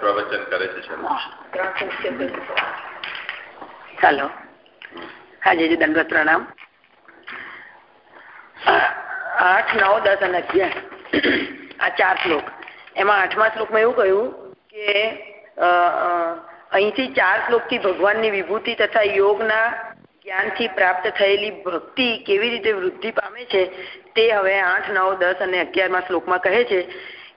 પ્રવચન કરે છે ચાલો. હાજી દંડવત પ્રણામ. આઠ નવ દસ અને અગિયાર. આ ચાર શ્લોક. એમાં આઠમા શ્લોકમાં એવું કહ્યું કે અહીંથી ચાર શ્લોકથી ભગવાનની વિભૂતિ તથા યોગના જ્ઞાનથી પ્રાપ્ત થયેલી ભક્તિ કેવી રીતે વૃદ્ધિ પામે છે તે હવે આઠ નવ દસ અને અગિયારમાં શ્લોકમાં કહે છે.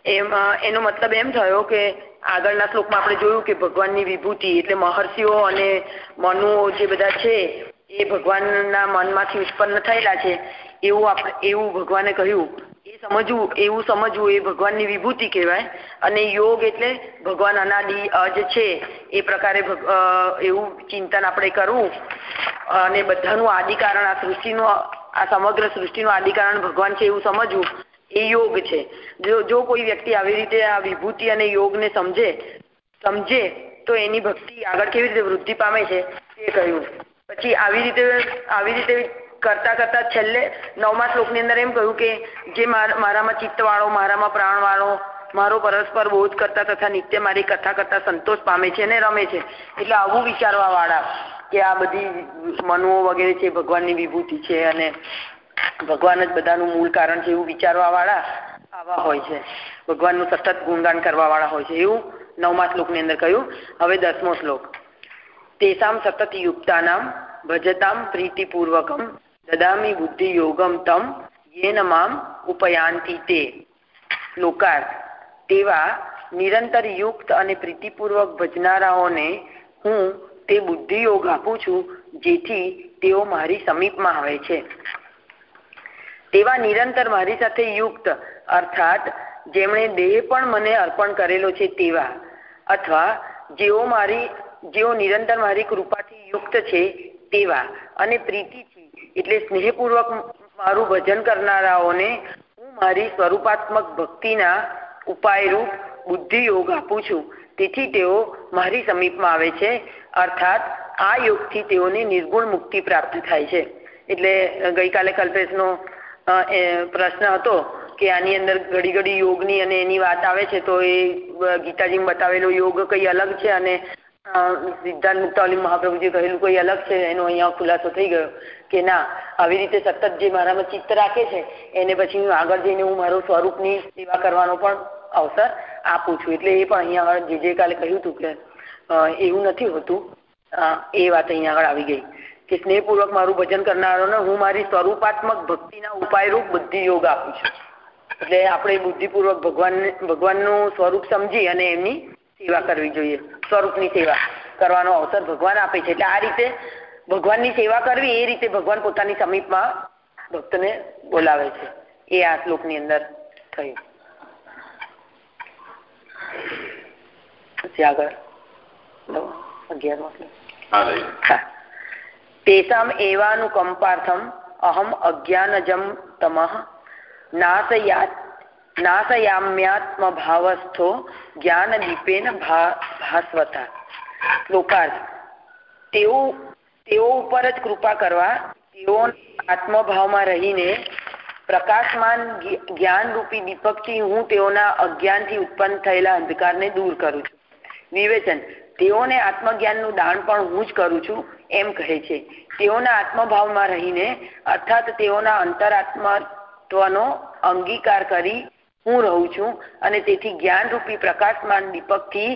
એમાં, એનો મતલબ એમ થયો કે આગળના શ્લોકમાં આપણે જોયું કે ભગવાનની વિભૂતિ એટલે મહર્ષિઓ અને મનુઓ જે બધા છે, એ ભગવાનના મનમાંથી ઉત્પન્ન થયેલા છે. એવું આપણે એવું ભગવાને કહ્યું. એ સમજવું, એવું સમજવું, એ ભગવાનની વિભૂતિ કહેવાય. અને યોગ એટલે ભગવાન અનાદિ, અજ છે. એ પ્રકારે એવું ચિંતન આપણે કરવું. અને બધાનું આદિકારણ આ સૃષ્ટિનું, આ સમગ્ર સૃષ્ટિનું આદિકારણ ભગવાન છે એવું સમજવું. એ યોગ છે. જો જો કોઈ વ્યક્તિ આવી રીતે આ વિભૂતિ અને યોગને સમજે સમજે, તો એની ભક્તિ આગળ કેવી રીતે વૃદ્ધિ પામે છે એ કહ્યું. પછી આવી રીતે આવી રીતે કરતા કરતા છેલ્લે નવમા શ્લોકની અંદર એમ કહ્યું કે, જે મારામાં ચિત્તવાળો, મારામાં પ્રાણવાળો, મારો પરસ્પર બોધ કરતા તથા નિત્ય મારી કથા કરતા સંતોષ પામે છે અને રમે છે. એટલે આવું વિચારવા કે આ બધી મનુઓ વગેરે છે, ભગવાનની વિભૂતિ છે અને ભગવાન જ બધાનું મૂળ કારણ છે એવું વિચારવા વાળા આવા હોય છે. ભગવાનનું સતત ગુણગાન કરવા વાળા હોય છે. એવું નવમા શ્લોકની અંદર કહ્યું. હવે દસમો શ્લોક. તેસામ સતત યુક્તાનામ ભજતામ પ્રીતિપૂર્વકમ દદામી બુદ્ધિ યોગમ તમ યેન મામ ઉપયાંતિ તે. શ્લોકાર્થ તેવા નિરંતર યુક્ત અને પ્રીતિપૂર્વક ભજનારાઓને હું તે બુદ્ધિ યોગ આપું છું, જેથી તેઓ મારી સમીપમાં આવે છે. તેવા નિરંતર મારી સાથે યુક્ત, અર્થાત જેમણે દેહ પણ મને અર્પણ કરેલો છે તેવા. અથવા જેઓ મારી, જેઓ નિરંતર મારી કૃપાથી યુક્ત છે તેવા. અને પ્રીતિથી એટલે સ્નેહપૂર્વક મારું ભજન કરનારાઓને હું મારી સ્વરૂપાત્મક ભક્તિના ઉપાયરૂપ બુદ્ધિ યોગ આપું છું. તેથી તેઓ મારી સમીપમાં આવે છે, અર્થાત આ યોગથી તેઓને નિર્ગુણ મુક્તિ પ્રાપ્ત થાય છે. એટલે ગઈકાલે કલ્પેશનો પ્રશ્ન હતો કે આની અંદર ઘડી ઘડી યોગની અને એની વાત આવે છે તો એ ગીતાજીમાં બતાવેલો યોગ કઈ અલગ છે અને સિદ્ધાંત મુક્તાવલી મહાપ્રભુજી કહેલું કોઈ અલગ છે? એનો અહીંયા ખુલાસો થઈ ગયો કે ના, આવી રીતે સતત જે મારામાં ચિત્ત રાખે છે, એને પછી હું આગળ જઈને હું મારું સ્વરૂપની સેવા કરવાનો પણ અવસર આપું છું. એટલે એ પણ અહીંયા આગળ જે જે કાલે કહ્યું હતું કે એવું નથી હોતું. એ વાત અહીંયા આગળ આવી ગઈ. કે સ્નેહપૂર્વક મારું ભજન કરનારોને હું મારી સ્વરૂપાત્મક ભક્તિના ઉપાયરૂપ બુદ્ધિ યોગ આપું છું. એટલે આપણે બુદ્ધિપૂર્વક ભગવાન ભગવાનનું સ્વરૂપ સમજી અને એમની સેવા કરવી જોઈએ. સ્વરૂપની સેવા કરવાનો અવસર ભગવાન આપે છે. એટલે આ રીતે ભગવાનની સેવા કરવી એ રીતે ભગવાન પોતાની સમીપમાં ભક્તને બોલાવે છે. એ આ શ્લોકની અંદર થયું. પછી આગળ. અગિયાર તેષામ એવાનુકંપાર્થમ અહમ અજ્ઞાનજમ તમઃ નાશયાત નાશયામ્યાત્મભાવસ્થો જ્ઞાનદીપેન ભાસ્વતા લોકાર્થ તેઓ તેઓ ઉપર જ કૃપા કરવા તેઓ આત્મભાવમાં રહીને પ્રકાશમાન જ્ઞાનરૂપી દીપકથી હું તેઓના અજ્ઞાનથી ઉત્પન્ન થયેલા અંધકારને દૂર કરું છું। વિવેચન। તેઓને આત્મજ્ઞાનનું દાન પણ હું જ કરું છું, એમ કહે છે. તેઓના આત્મભાવમાં રહીને, અર્થાત તેઓના અંતરાત્મત્વનો અંગીકાર કરી હું રહું છું અને તેથી જ્ઞાનરૂપી પ્રકાશમાન દીપકથી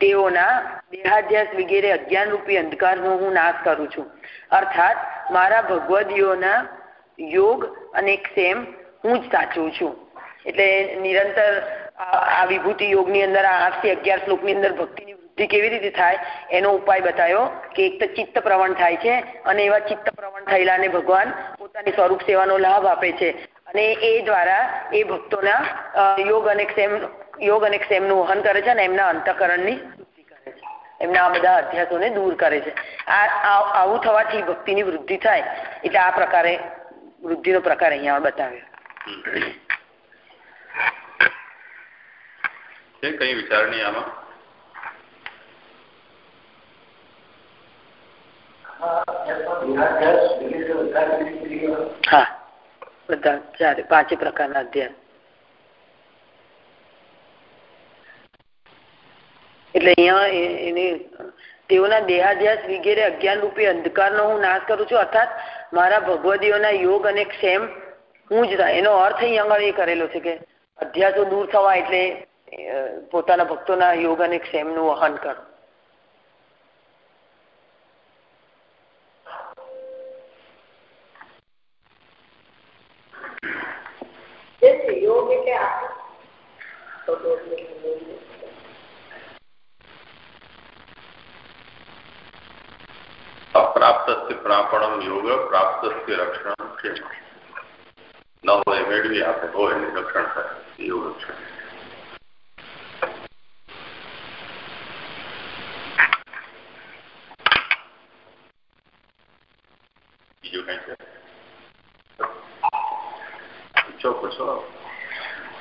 તેઓના દેહાધ્યાસ વગેરે અજ્ઞાનરૂપી અંધકારનો હું નાશ કરું છું. અર્થાત મારા ભગવદીઓના યોગ અને ક્ષેમ હું જ સાચું છું. એટલે નિરંતર આ વિભૂતિ યોગની અંદર, આ આઠથી અગિયાર શ્લોકની અંદર ભક્તિની કેવી રીતે થાય એનો ઉપાય બતાવ્યો કે એક તો ચિત્ત પ્રવણ થાય છે અને એવા ચિત્ત પ્રવણ થયેલાને ભગવાન પોતાની સ્વરૂપ સેવાનો લાભ આપે છે. અને એ દ્વારા એ ભક્તોના યોગ અને ક્ષેમ, યોગ અને ક્ષેમનું વહન કરે છે અને એમના અંતકરણની શુદ્ધિ કરે છે. એમના આ બધા અધ્યાસોને દૂર કરે છે. આ આવું થવાથી ભક્તિની વૃદ્ધિ થાય એટલે આ પ્રકારે વૃદ્ધિનો પ્રકાર અહીંયા બતાવ્યો. કઈ વિચારણી આમાં? હા, બધા ચારે, પાંચે પ્રકારના અધ્યાય. એટલે અહીંયા એને, તેઓના દેહાધ્યાસ વગેરે અજ્ઞાન રૂપી અંધકારનો હું નાશ કરું છું, અર્થાત મારા ભગવદીઓના યોગ અને ક્ષેમ હું જ એનો અર્થ અહીંયા આગળ એ કરેલો છે કે અધ્યાસો દૂર થવા એટલે પોતાના ભક્તોના યોગ અને ક્ષેમનું વહન કરો યોગ એટલે અપ્રાપ્ત પ્રાપણમ યોગ પ્રાપ્ત રક્ષણ ક્ષેમ ન હોય મેળવી આપે હોય રક્ષણ થાય યોગ રક્ષણ બીજું કઈ છે પૂછો પૂછો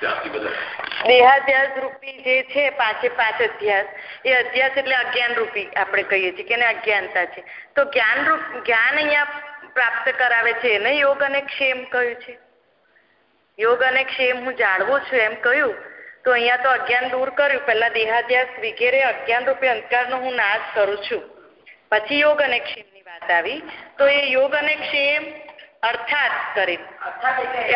દેહાધ્યાસ રૂપી જે છે, પાંચે પાંચ અધ્યાસ. એ અધ્યાસ એટલે અજ્ઞાન રૂપી આપણે કહીએ છીએ કે અજ્ઞાનતા છે. તો જ્ઞાન રૂપ જ્ઞાન અહીંયા પ્રાપ્ત કરાવે છે. એને યોગ અને ક્ષેમ કહ્યું છે. યોગ અને ક્ષેમ હું જાણવું છું એમ કહ્યું. તો અહીંયા તો અજ્ઞાન દૂર કર્યું. પહેલા દેહાધ્યાસ વગેરે અજ્ઞાન રૂપે અંધકારનો હું નાશ કરું છું. પછી યોગ અને ક્ષેમની વાત આવી. તો એ યોગ અને ક્ષેમ અર્થાત કરી.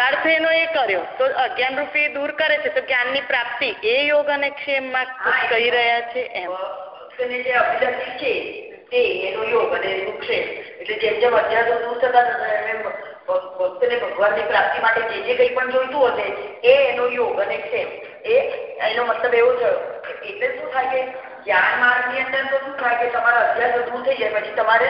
અર્થ એનો એ કર્યો. તો અજ્ઞાન રૂપે દૂર કરે છે તો જ્ઞાનની પ્રાપ્તિ. એ યોગ અને ક્ષેમમાં કહી રહ્યા છે એમ. જે અભિલક્ષી છે તે એનો યોગ અને એનું ક્ષેમ. એટલે જેમ જેમ અધ્યાસો દૂર થતા એમ ભક્તને ભગવાનની પ્રાપ્તિ માટે જે જે કંઈ પણ જોઈતું હશે એ એનો યોગ અને ક્ષેમ. એ એનો મતલબ એવો થયો એટલે શું થાય કે જ્ઞાન માર્ગની અંદર તો શું થાય કે તમારા અભ્યાસ દૂર થઈ જાય પછી તમારે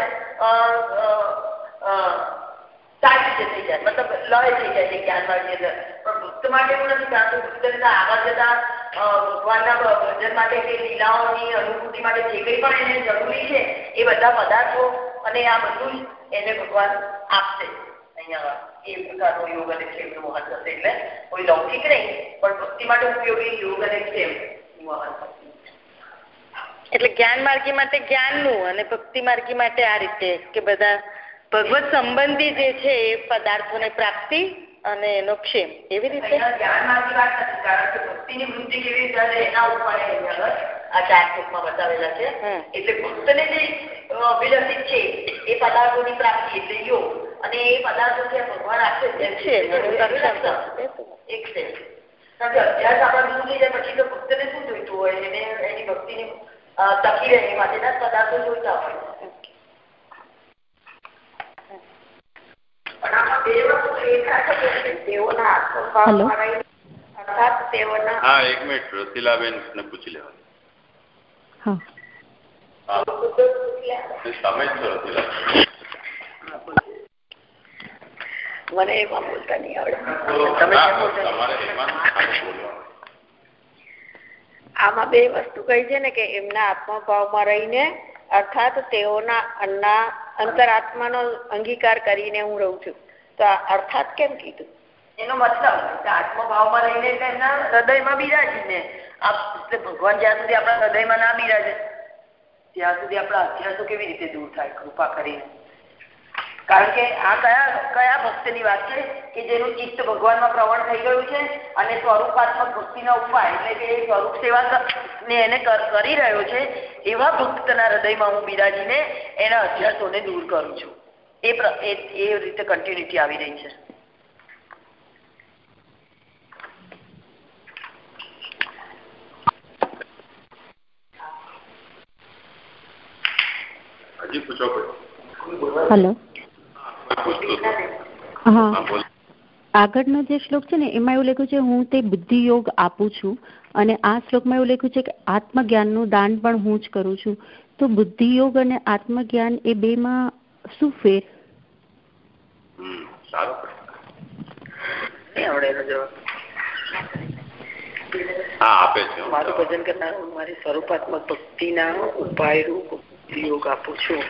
રીતે થઈ જાય. મતલબ લય થઈ જાય છે જ્ઞાન માર્ગની અંદર પણ ભક્ત માટે એવું નથી કારણ કે ભગવાનના ભજન માટે કે લીલાઓની અનુભૂતિ માટે જે કંઈ પણ એને જરૂરી છે, એ બધા પદાર્થો અને આ બધું એને ભગવાન આપશે. અહીંયા એ પ્રકારનો યોગ અને ક્ષેમનું વહન છે એટલે કોઈ લૌકિક નહીં, પણ ભક્તિ માટે ઉપયોગી યોગ અને ક્ષેમ વહન એટલે જ્ઞાન માર્ગી માટે જ્ઞાનનું અને ભક્તિ માર્ગી માટે આ રીતે, કે બધા ભગવત સંબંધી જે છે એ પદાર્થોને પ્રાપ્તિ અને એનો ક્ષેમ. એવી રીતે? ભક્તિની વૃદ્ધિ કેવી રીતે એના ઉપર આ ચાર શ્લોકમાં બતાવેલા છે. એટલે ભક્તને જે અભિલષિત છે એ પદાર્થોની પ્રાપ્તિ એટલે યોગ. અને એ પદાર્થો જે ભગવાન આપશે એક છે અભ્યાસ આપણા દૂર થઈ જાય પછી તો ભક્તને શું જોઈતું હોય? એને એની ભક્તિની ટકી રહે માટેના પદાર્થો જોઈતા હોય. હા એક મિનિટ રસીલાબેન ને પૂછી લેવા તમે જ છો રસીલાબેન. મને એમાં બોલતા નહીં આવડે. આમાં બે વસ્તુ કહી છે ને કે એમના આત્મભાવમાં રહીને અર્થાત તેઓના અન્ના અંતરાત્માનો અંગીકાર કરીને હું રહું છું. તો અર્થાત કેમ કીધું? એનો મતલબ આત્મભાવમાં રહીને એટલે એમના હૃદયમાં બિરાજીને ભગવાન જ્યાં સુધી આપણા હૃદયમાં ના બિરાજે, ત્યાં સુધી આપણા અભ્યાસો કેવી રીતે દૂર થાય? કૃપા કરીને. કારણ કે આ કયા કયા ભક્તની વાત છે કે જેનું ચિત્ત ભગવાનમાં પ્રવણ થઈ ગયું છે અને સ્વરૂપાત્મક ભક્તિના ઉપાય એટલે કે સ્વરૂપ સેવા ને એને કરી રહ્યો છે એવા ભક્તના હૃદયમાં હું બિરાજીને એના અધ્યાસોને દૂર કરું છું. એ એ રીતે કન્ટિન્યુટી આવી રહી છે. હજી પૂછો હલો. આગળનો જે શ્લોક છે ને એમાં એવું લખ્યું છે હું તે બુદ્ધિ યોગ આપું છું અને આ શ્લોકમાં એવું લખ્યું છે કે આત્મજ્ઞાનનું દાન પણ હું જ કરું છું. તો બુદ્ધિ યોગ અને આત્મજ્ઞાન એ બેમાં શું ફેર? મારું ભજન કરનાર મારી સ્વરૂપાત્મક ભક્તિના ઉપાય રૂપ યોગ આપું છું.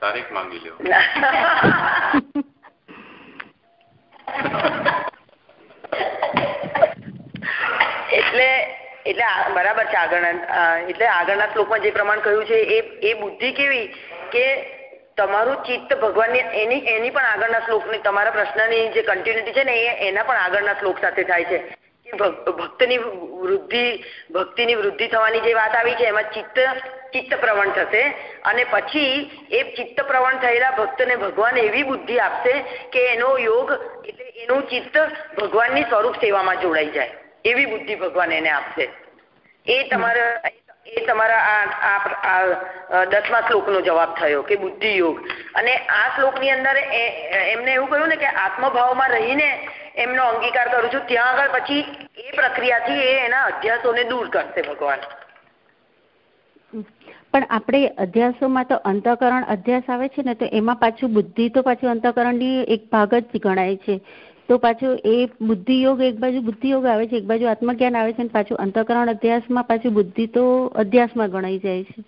તારીખ માંગી લ્યો એટલે એટલે બરાબર છે આગળના એટલે આગળના શ્લોકમાં જે પ્રમાણ કહ્યું છે એ એ બુદ્ધિ કેવી કે તમારું ચિત્ત ભગવાનની એની એની પણ આગળના શ્લોકની તમારા પ્રશ્નની જે કન્ટિન્યુટી છે ને એ એના પણ આગળના શ્લોક સાથે થાય છે. ભક્તની વૃદ્ધિ, ભક્તિની વૃદ્ધિ થવાની જે વાત આવી છે, એમાં ચિત્ત ચિત્ત પ્રવણ થશે. અને પછી એ ચિત્ત પ્રવણ થયેલા ભક્તને ભગવાન એવી બુદ્ધિ આપશે કે એનો યોગ એટલે એનું ચિત્ત ભગવાનની સ્વરૂપ સેવામાં જોડાઈ જાય. એવી બુદ્ધિ ભગવાન એને આપશે. એ તમારા એ તમારા આ દસમા શ્લોકનો જવાબ થયો કે બુદ્ધિ યોગ. અને આ શ્લોકની અંદર એમને એવું કહ્યું ને કે આત્મભાવમાં રહીને એમનો અંગીકાર કરું છું. ત્યાં આગળ પછી એ પ્રક્રિયાથી એ એના અધ્યાસોને દૂર કરશે ભગવાન. પણ આપણે અધ્યાસોમાં તો અંતકરણ અધ્યાસ આવે છે ને, તો એમાં પાછું બુદ્ધિ તો પાછું અંતકરણની એક ભાગ જ ગણાય છે. તો પાછું એ બુદ્ધિ યોગ એક બાજુ બુદ્ધિ યોગ આવે છે, એક બાજુ આત્મજ્ઞાન આવે છે અને પાછું અંતકરણ અધ્યાસમાં પાછું બુદ્ધિ તો અધ્યાસમાં ગણાઈ જાય છે.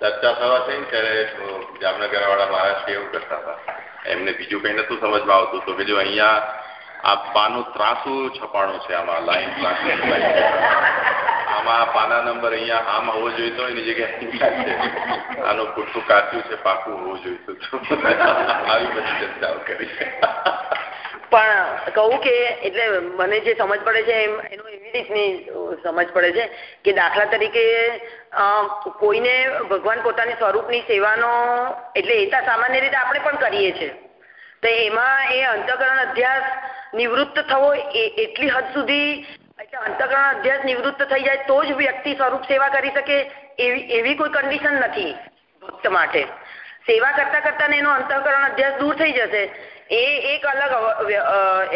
ચર્ચા થવા થઈ ત્યારે જામનગર વાળા મહારાજ એવું કરતા હતા. એમને બીજું કઈ નતું સમજમાં આવતું, તો બીજું અહીંયા આ પાનું ત્રાસું છપાણું છે આમાં લાઈન આમાં પાના નંબર અહીંયા આમ હોવો જોઈતો એની જગ્યાએ આનું પૂરતું કાચું છે, પાકું હોવું જોઈતું આવી બધી ચર્ચાઓ કરી. પણ કહું કે એટલે મને જે સમજ પડે છે એમ, એનું એવી રીતની સમજ પડે છે કે દાખલા તરીકે કોઈને ભગવાન પોતાની સ્વરૂપની સેવાનો, એટલે એ સામાન્ય રીતે આપણે પણ કરીએ છીએ. તો એમાં એ અંતકરણ અધ્યાસ નિવૃત્ત થવો એટલી હદ સુધી એટલે અંતકરણ અધ્યાસ નિવૃત્ત થઈ જાય તો જ વ્યક્તિ સ્વરૂપ સેવા કરી શકે એવી એવી કોઈ કન્ડિશન નથી ભક્ત માટે. સેવા કરતા કરતા એનો અંતકરણ અધ્યાસ દૂર થઈ જશે. એ એક અલગ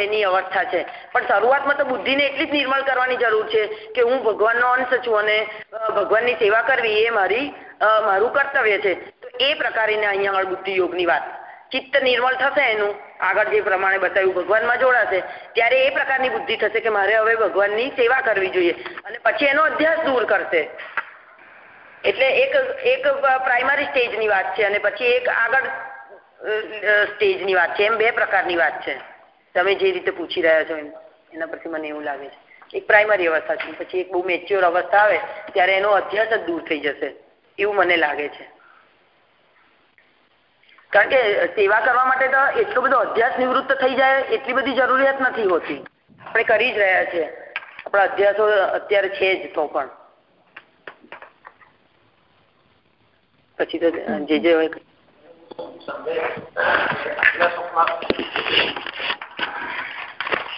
એની અવસ્થા છે. પણ શરૂઆતમાં તો બુદ્ધિને એટલી જ નિર્મળ કરવાની જરૂર છે કે હું ભગવાનનો અંશ છું અને ભગવાનની સેવા કરવી એ મારી મારું કર્તવ્ય છે. તો એ પ્રકારની અહીંયા આગળ બુદ્ધિ યોગની વાત ચિત્ત નિર્મળ થશે એનું. આગળ જે પ્રમાણે બતાવ્યું ભગવાનમાં જોડાશે, ત્યારે એ પ્રકારની બુદ્ધિ થશે કે મારે હવે ભગવાનની સેવા કરવી જોઈએ. અને પછી એનો અધ્યાસ દૂર કરશે. એટલે એક એક પ્રાઇમરી સ્ટેજની વાત છે અને પછી એક આગળ સ્ટેજની વાત છે. એમ બે પ્રકારની વાત છે. તમે જે રીતે પૂછી રહ્યા છો એમ, એના પરથી મને એવું લાગે છે. એક પ્રાઇમરી અવસ્થા છે, પછી એક બહુ મેચ્યોર અવસ્થા આવે, ત્યારે એનો અધ્યાસ જ દૂર થઈ જશે. એવું મને લાગે છે. કારણ કે સેવા કરવા માટે તો એટલો બધો અધ્યાસ નિવૃત્ત થઈ જાય એટલી બધી જરૂરિયાત નથી હોતી. આપણે કરી જ રહ્યા છીએ આપણા અધ્યાસો અત્યારે છે જ તો પણ. પછી તો જે જે હોય.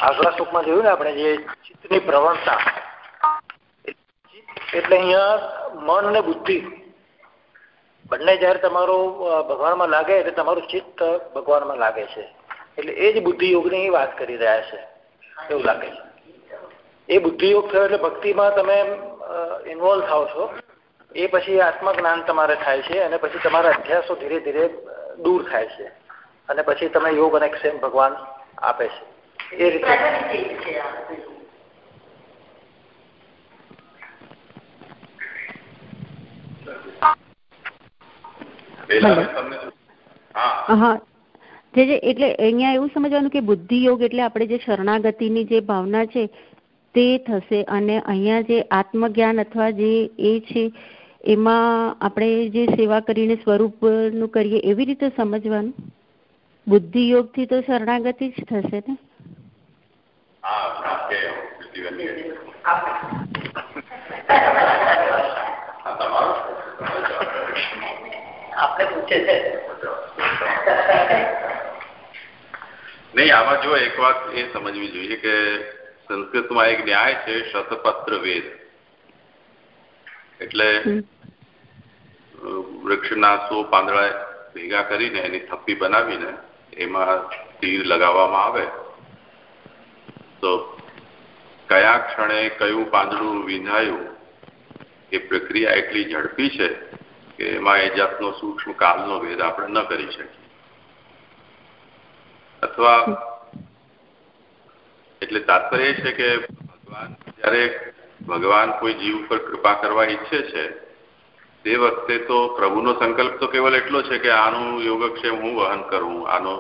આગલા સુખમાં જોયું ને આપણે જે ચિત્તની પ્રવણતા. એટલે અહીંયા મન અને બુદ્ધિ બંને જયારે તમારું ભગવાનમાં લાગે એટલે તમારું ચિત્ત ભગવાનમાં લાગે છે. એટલે એ જ બુદ્ધિયોગની વાત કરી રહ્યા છે. એવું લાગે છે. એ બુદ્ધિયોગ થયો એટલે ભક્તિમાં તમે ઇન્વોલ્વ થાવ છો. એ પછી આત્મજ્ઞાન તમારે થાય છે અને પછી તમારા અભ્યાસો ધીરે ધીરે દૂર થાય છે. અને પછી તમે યોગ અને ક્ષેમ ભગવાન આપે છે. એ રીતે. હા. જે એટલે અહીંયા એવું સમજવાનું કે બુદ્ધિ યોગ એટલે આપણે જે શરણાગતિની જે ભાવના છે તે થશે અને અહીંયા જે આત્મજ્ઞાન અથવા જે એ છે એમાં આપણે જે સેવા કરીને સ્વરૂપનું કરીએ એવી રીતે સમજવાનું? બુદ્ધિ યોગથી તો શરણાગતિ જ થશે ને? નહીં આમાં જો એક વાત એ સમજવી જોઈએ કે સંસ્કૃતમાં એક ન્યાય છે શતપત્ર વેદ. એટલે વૃક્ષના સો પાંદડા ભેગા કરીને એની થપ્પી બનાવીને એમાં તીર લગાવવામાં આવે. તો કયા ક્ષણે કયું પાંદડું વિંધાયું એ પ્રક્રિયા એટલી ઝડપી છે કે એમાં એ જાતનો સૂક્ષ્મ કાલનો ભેદ આપણે ન કરી શકીએ. અથવા એટલે તાત્પર્ય છે કે ભગવાન જયારે ભગવાન કોઈ જીવ પર કૃપા કરવા ઈચ્છે છે, તે વખતે તો પ્રભુનો સંકલ્પ તો કેવલ એટલો છે કે આનું યોગક્ષેમ હું વહન કરું, આનો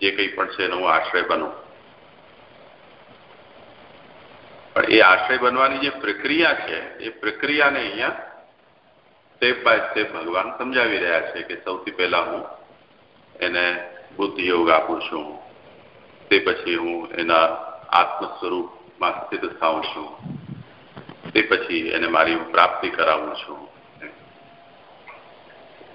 જે કંઈ પણ છે એનો હું આશ્રય બનું. પણ એ આશ્રય બનવાની જે પ્રક્રિયા છે, એ પ્રક્રિયાને અહીંયા સ્ટેપ બાય સ્ટેપ ભગવાન સમજાવી રહ્યા છે કે સૌથી પહેલા હું એને બુદ્ધિ યોગ આપું છું. તે પછી હું એના આત્મ સ્વરૂપમાં સ્થિત થાઉં છું. તે પછી એને મારી પ્રાપ્તિ કરાવું છું.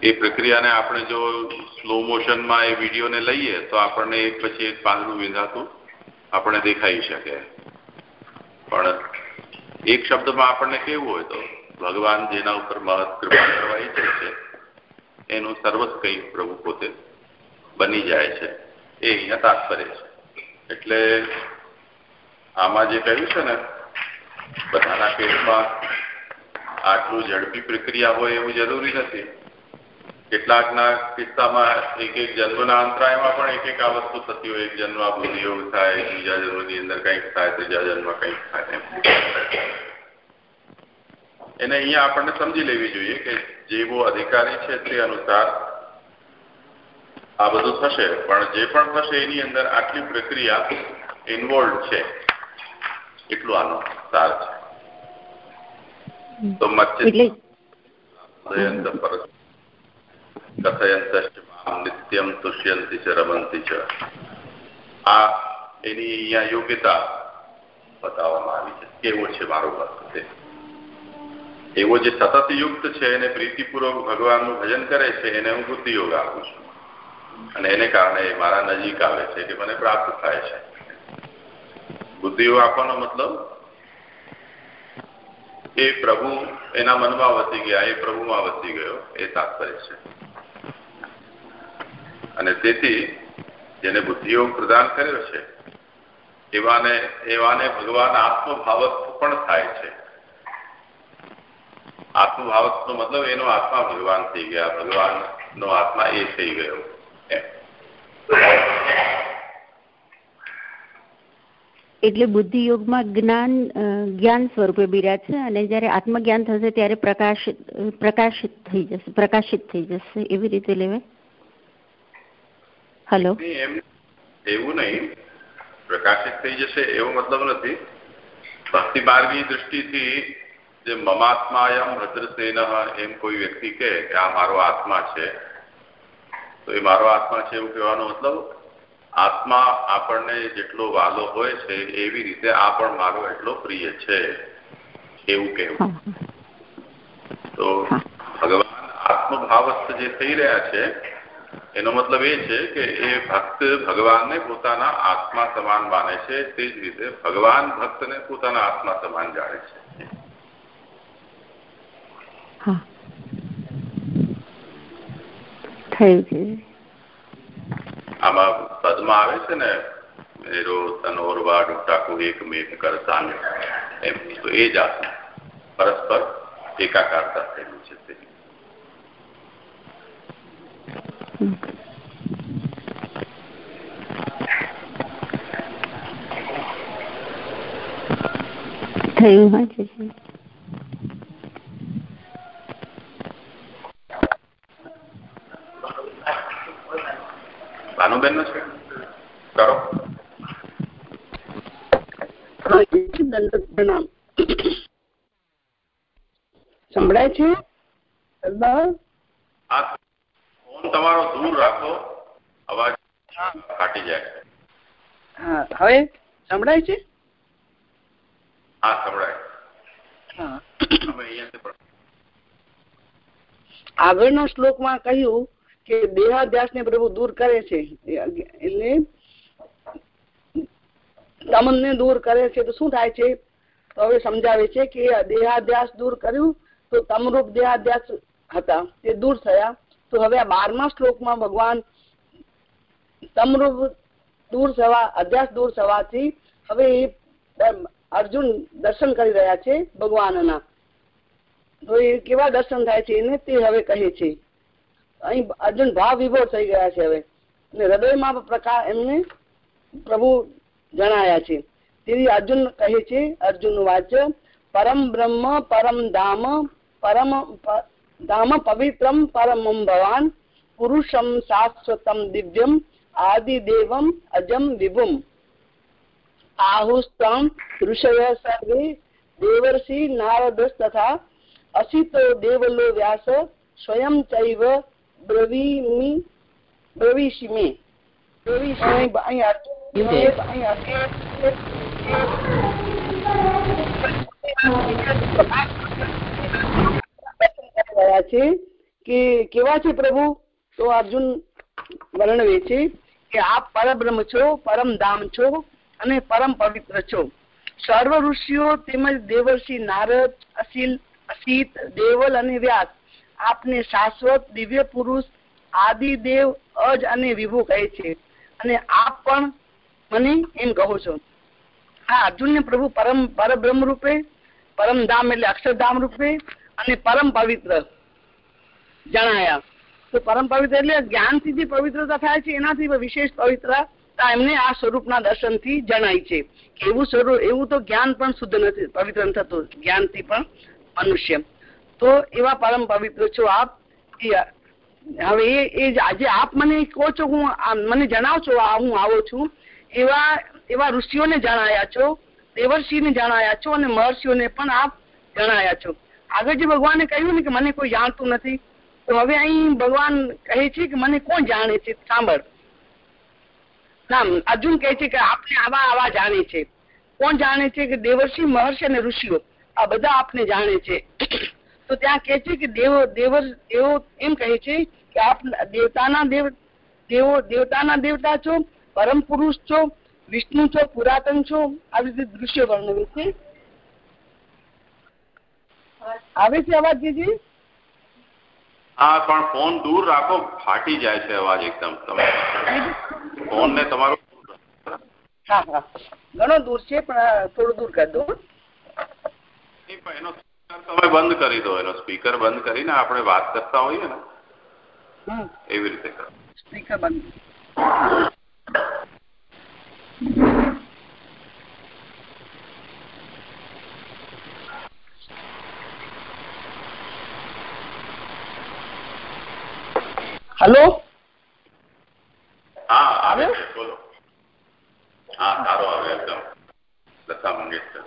એ પ્રક્રિયાને આપણે જો સ્લો મોશનમાં એ વિડીયોને લઈએ તો આપણને એક પછી એક પાંદડું વિંધાતું આપણને દેખાઈ શકે. પણ એક શબ્દમાં આપણને કેવું હોય તો ભગવાન જેના ઉપર મહત કૃપા કરવા ઈચ્છે છે, એનું સર્વસ્વ કંઈ પ્રભુ પોતે બની જાય છે, એ અહીંયા તાત્પર્ય છે. એટલે આમાં જે કહ્યું છે ને, બધાના કેસમાં આટલું ઝડપી પ્રક્રિયા હોય એવું જરૂરી નથી. કેટલાકના કિસ્સામાં એક એક જન્મના અંતરાયમાં પણ એક એક આ વસ્તુ થતી હોય, એક જન્મ બુદ્ધિયોગ થાય, બીજા જન્મની અંદર કંઈક થાય, ત્રીજા જન્મ કંઈક થાય એને અહીંયા આપણને સમજી લેવી જોઈએ કે જેવો અધિકારી છે તે અનુસાર આ બધું થશે. પણ જે પણ થશે એની અંદર આટલી પ્રક્રિયા ઇન્વોલ્વ છે. એટલું આનો સાર છે. તો મચ્છ કથયંત નિત્યમ તુષ્યંતી છે રમંતી છે આ એની અહીંયા યોગ્યતા બતાવવામાં આવી છે. કેવો છે મારો ભક્ત તે એવો જે સતત યુક્ત છે એને પ્રીતિપૂર્વક ભગવાનનું ભજન કરે છે, એને હું બુદ્ધિયોગ આપું છું. અને એને કારણે મારા નજીક આવે છે કે મને પ્રાપ્ત થાય છે. બુદ્ધિઓ આપવાનો મતલબ? એ પ્રભુ એના મનમાં વસી ગયા, એ પ્રભુમાં વસી ગયો, એ તાત્પર્ય છે. અને તેથી જેને બુદ્ધિઓ પ્રદાન કર્યો છે, એવાને એવાને ભગવાન આત્મભાવક પણ થાય છે. આત્મભાવક નો મતલબ એનો આત્મા ભગવાન થઈ ગયા ભગવાન નો આત્મા એ થઈ ગયો. એટલે બુદ્ધિ યોગમાં જ્ઞાન જ્ઞાન સ્વરૂપે બિરાજ છે અને જયારે આત્મજ્ઞાન થશે ત્યારે પ્રકાશિત પ્રકાશિત થઈ જશે પ્રકાશિત થઈ જશે. એવી રીતે લેવાય હલો? એવું નહીં. પ્રકાશિત થઈ જશે એવો મતલબ નથી. ભક્તિ માર્ગની દૃષ્ટિથી જે મમાત્માયમ ભદ્રસેન એમ કોઈ વ્યક્તિ કે આ મારો આત્મા છે, તો એ મારો આત્મા છે એવું કહેવાનો મતલબ આત્મા આપણને જેટલો વાલો હોય છે, એવી રીતે આ પણ મારો એટલો પ્રિય છે, એવું કહેવું. તો ભગવાન આત્મભાવસ્થ જે થઈ રહ્યા છે, એનો મતલબ એ છે કે એ ભક્ત ભગવાનને પોતાના આત્મા સમાન માને છે, તે જ રીતે ભગવાન ભક્તને પોતાના આત્મા સમાન જાણે છે. થયું છે આમાં પદમાં આવે છે ને મેરો તનોરવાડ ટાકુ એક મેઘ કરતા એમ. તો એ જાતનું પરસ્પર એકાકારતા થયેલું છે તે. થયું હોય છે. ભાનુબેન નો છે? કરો. સંભળાય છે? ફોન તમારો દૂર રાખો. અવાજ ફાટી જાય. હા હવે સંભળાય છે? હા સંભળાય. હા. આગળના શ્લોકમાં કહ્યું કે દેહાધ્યાસ ને પ્રભુ દૂર કરે છે. એટલે તમનને દૂર કરે છે તો શું થાય છે? તો હવે સમજાવે છે કે દેહાધ્યાસ દૂર કર્યું તો તમરૂપ દેહાધ્યાસ હતા. તે દૂર થયા. તો હવે આ બારમા શ્લોકમાં ભગવાન તમરૂપ દૂર થવા, અધ્યાસ દૂર થવાથી હવે અર્જુન દર્શન કરી રહ્યા છે ભગવાનના. તો એ કેવા દર્શન થાય છે એને તે હવે કહે છે. અહીં અર્જુન ભાવ વિભોર થઈ ગયા છે હવે. અને હૃદયમાં પ્રકાર એમને પ્રભુ જણાયા છે. તેથી અર્જુન કહે છે, અર્જુન વાચ્ય, પરમ બ્રહ્મ, પરમ ધામ પરમ ધામ પવિત્રમ પરમ ભવાન, પુરુષમ શાશ્વતમ દિવ્યમ આદિદેવમ અજમ વિભુમ. આહુસ્તમ ઋષય સર્વે, દેવર્ષિ નારદ તથા અસિતો દેવલો વ્યાસ, સ્વયં ચૈવ બ્રવીમિ બ્રવીશિમે. છે. કે કેવા છે પ્રભુ? તો અર્જુન વર્ણવે છે કે આપ પરબ્રહ્મ છો પરમ ધામ છો અને પરમ પવિત્ર છો. સર્વ ઋષિઓ તેમજ દેવર્ષિ નારદ અસિલ અસિત દેવલ અને વ્યાસ આપને શાશ્વત દિવ્ય પુરુષ, આદિ દેવ, અજ અને વિભુ કહે છે. અને આપ પણ મને એમ કહો છો. હા અર્જુન ને પ્રભુ પરમ પરબ્રહ્મ રૂપે પરમધામ એટલે અક્ષરધામ રૂપે અને પરમ પવિત્ર જણાયા. તો પરમ પવિત્ર એટલે જ્ઞાનથી જે પવિત્રતા થાય છે, એનાથી વિશેષ પવિત્રતા એમને આ સ્વરૂપના દર્શનથી જણાય છે. એવું સ્વરૂપ, એવું તો જ્ઞાન પણ શુદ્ધ નથી, પવિત્ર થતું થતું. જ્ઞાનથી પણ મનુષ્ય. તો એવા પરમ પવિત્ર છો આપ હવે એ આજે આપ મને કહો છો, હું મને જણાવ છો હું આવો છું, એવા એવા ઋષિઓને જણાયા છો, દેવર્ષિને જણાયા છો અને મહર્ષિઓને પણ આપ જણાયા છો. આગળ જે ભગવાને કહ્યું ને કે મને કોઈ જાણતું નથી, તો હવે અહીં ભગવાન કહે છે કે મને કોણ જાણે છે? સાંભળ. ના, અર્જુન કહે છે કે આપને આવા આવા જાણે છે. કોણ જાણે છે કે દેવર્ષિ, મહર્ષિ અને ઋષિઓ? આ બધા આપને જાણે છે. તો ત્યાં કહે છે કે દેવ દેવ દેવો એમ કહે છે કે આપ દેવતાના દેવ દેવો દેવતાના દેવતા છો પરમ પુરુષ છો વિષ્ણુ છો પુરાતન છો આવી રીતે દૃશ્ય વર્ણવે છે. આવે છે અવાજ જીજી હા પણ ફોન દૂર રાખો ફાટી જાય છે અવાજ એકદમ. તમે ફોન ને તમારો હા હા. ઘણો દૂર છે પણ થોડું દૂર કરી દો. એનો તમે બંધ કરી દો એનો સ્પીકર બંધ કરીને આપણે વાત કરતા હોઈએ ને એવી રીતે કરો. સ્પીકર બંધ. હલો હા આવે છે બોલો હા સારો આવે એકદમ લતા મંગેશકર